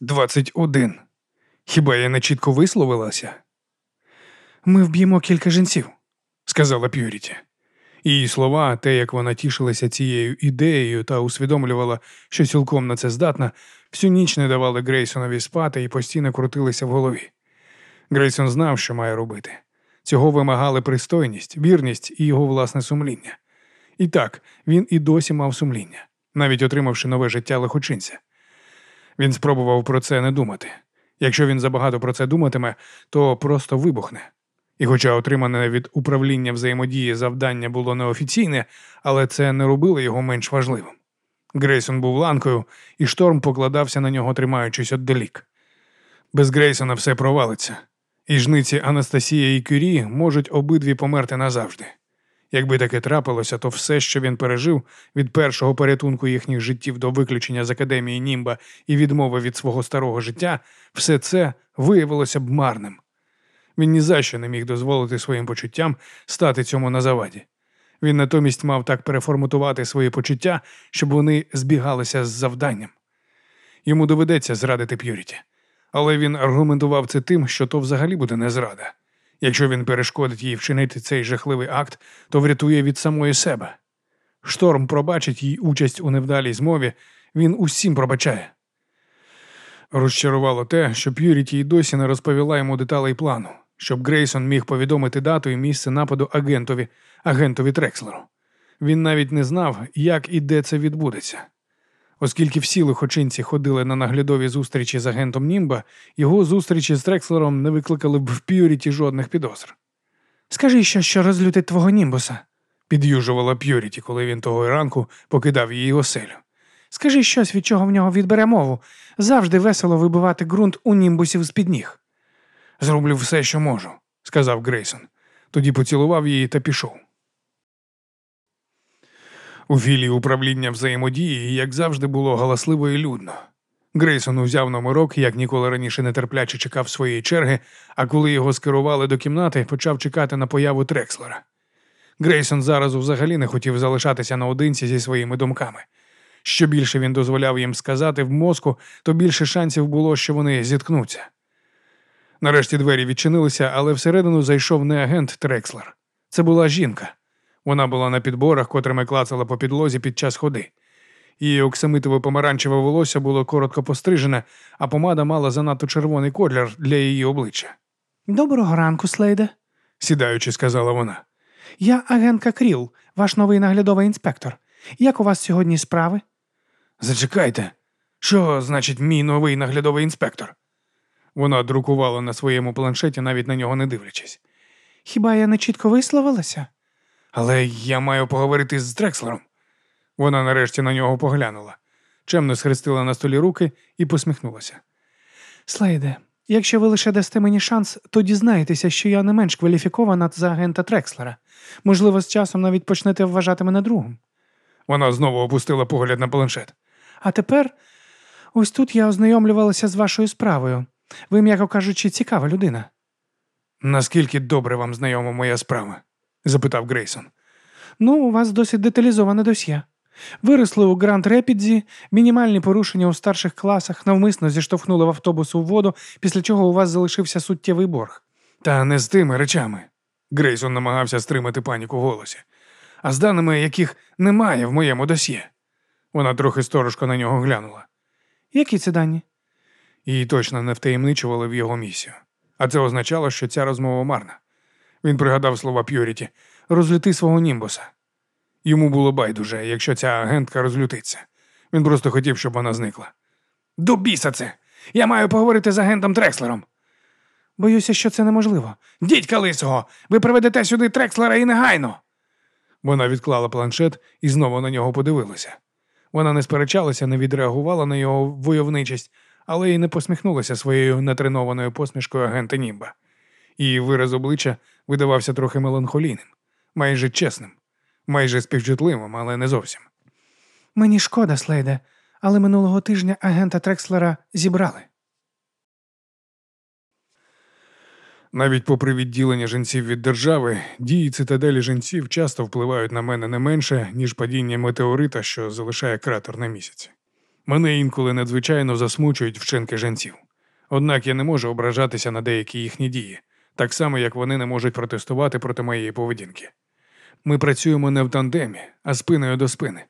Двадцять один. Хіба я не чітко висловилася? Ми вб'ємо кілька жінців, сказала П'юріті. Її слова, те, як вона тішилася цією ідеєю та усвідомлювала, що цілком на це здатна, всю ніч не давали Грейсонові спати і постійно крутилися в голові. Грейсон знав, що має робити. Цього вимагали пристойність, вірність і його власне сумління. І так, він і досі мав сумління, навіть отримавши нове життя лихочинця. Він спробував про це не думати. Якщо він забагато про це думатиме, то просто вибухне. І, хоча отримане від управління взаємодії завдання було неофіційне, але це не робило його менш важливим. Грейсон був ланкою, і шторм покладався на нього, тримаючись отдалік. Без Грейсона все провалиться, і жниці Анастасія і Кюрі можуть обидві померти назавжди. Якби таке трапилося, то все, що він пережив від першого порятунку їхніх життів до виключення з академії Німба і відмови від свого старого життя, все це виявилося б марним. Він ні за що не міг дозволити своїм почуттям стати цьому на заваді. Він натомість мав так переформатувати свої почуття, щоб вони збігалися з завданням. Йому доведеться зрадити П'юріті, але він аргументував це тим, що то взагалі буде не зрада. Якщо він перешкодить їй вчинити цей жахливий акт, то врятує від самої себе. Шторм пробачить їй участь у невдалій змові, він усім пробачає. Розчарувало те, що П'юріті й досі не розповіла йому деталей плану, щоб Грейсон міг повідомити дату і місце нападу агентові, агентові Трекслеру. Він навіть не знав, як і де це відбудеться. Оскільки всі лихочинці ходили на наглядові зустрічі з агентом Німба, його зустрічі з Трекслером не викликали б в П'юріті жодних підозр. Скажи що, що розлютить твого німбуса, під'южувала П'юріті, коли він того ранку покидав її оселю. Скажи щось, від чого в нього відбере мову. Завжди весело вибивати ґрунт у німбусів з під ніг. Зроблю все, що можу, сказав Грейсон. Тоді поцілував її та пішов. У філії управління взаємодії, як завжди, було галасливо і людно. Грейсон узяв номерок, як ніколи раніше нетерпляче чекав своєї черги, а коли його скерували до кімнати, почав чекати на появу Трекслера. Грейсон зараз взагалі не хотів залишатися наодинці зі своїми думками. Що більше він дозволяв їм сказати в мозку, то більше шансів було, що вони зіткнуться. Нарешті двері відчинилися, але всередину зайшов не агент Трекслер. Це була жінка. Вона була на підборах, котрими клацала по підлозі під час ходи. Її оксамитове помаранчеве волосся було коротко пострижене, а помада мала занадто червоний колір для її обличчя. Доброго ранку, Слейде, сідаючи, сказала вона. Я агентка Кріл, ваш новий наглядовий інспектор. Як у вас сьогодні справи? Зачекайте, що значить мій новий наглядовий інспектор? Вона друкувала на своєму планшеті, навіть на нього не дивлячись. Хіба я не чітко висловилася? Але я маю поговорити з Дрекслером. Вона нарешті на нього поглянула, чемно схрестила на столі руки і посміхнулася. Слейде, якщо ви лише дасте мені шанс, то дізнаєтеся, що я не менш кваліфікована за агента Трекслера. Можливо, з часом навіть почнете вважати мене другом. Вона знову опустила погляд на планшет. А тепер ось тут я ознайомлювалася з вашою справою. Ви, м'яко кажучи, цікава людина. Наскільки добре вам знайома моя справа? Запитав Грейсон. Ну, у вас досить деталізоване досьє. Виросли у Гранд Репідзі, мінімальні порушення у старших класах навмисно зіштовхнули в автобус у воду, після чого у вас залишився суттєвий борг. Та не з тими речами. Грейсон намагався стримати паніку в голосі, а з даними, яких немає в моєму досьє. Вона трохи сторожко на нього глянула. Які це дані? Її точно не втаємничували в його місію. А це означало, що ця розмова марна. Він пригадав слова П'юріті розлюти свого німбуса. Йому було байдуже, якщо ця агентка розлютиться. Він просто хотів, щоб вона зникла. До біса це! Я маю поговорити з агентом Трекслером. Боюся, що це неможливо. Дідька лисого! Ви приведете сюди Трекслера і негайно. Вона відклала планшет і знову на нього подивилася. Вона не сперечалася, не відреагувала на його войовничість, але й не посміхнулася своєю натренованою посмішкою агента Німба. Її вираз обличчя видавався трохи меланхолійним, майже чесним, майже співчутливим, але не зовсім. Мені шкода, Слейде, але минулого тижня агента Трекслера зібрали. Навіть попри відділення жінців від держави, дії цитаделі жінців часто впливають на мене не менше, ніж падіння метеорита, що залишає кратер на місяці. Мене інколи надзвичайно засмучують вчинки женців. Однак я не можу ображатися на деякі їхні дії, так само як вони не можуть протестувати проти моєї поведінки. Ми працюємо не в тандемі, а спиною до спини.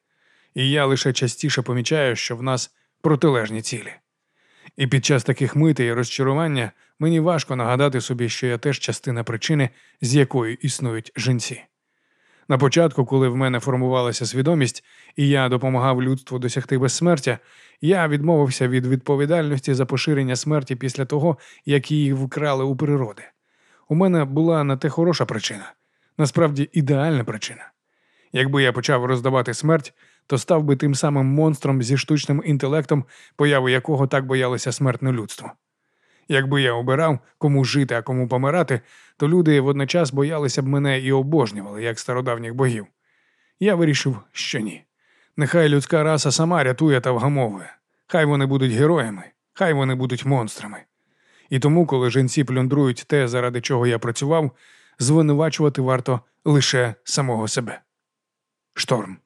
І я лише частіше помічаю, що в нас протилежні цілі. І під час таких митей і розчарування мені важко нагадати собі, що я теж частина причини, з якою існують жінці. На початку, коли в мене формувалася свідомість, і я допомагав людству досягти безсмертя, я відмовився від відповідальності за поширення смерті після того, як її вкрали у природи. У мене була на те хороша причина, насправді ідеальна причина. Якби я почав роздавати смерть, то став би тим самим монстром зі штучним інтелектом, появи якого так боялося смертне людство. Якби я обирав, кому жити, а кому помирати, то люди водночас боялися б мене і обожнювали, як стародавніх богів. Я вирішив, що ні. Нехай людська раса сама рятує та вгамовує. Хай вони будуть героями, хай вони будуть монстрами. І тому, коли жінці плюндрують те, заради чого я працював, звинувачувати варто лише самого себе. Шторм.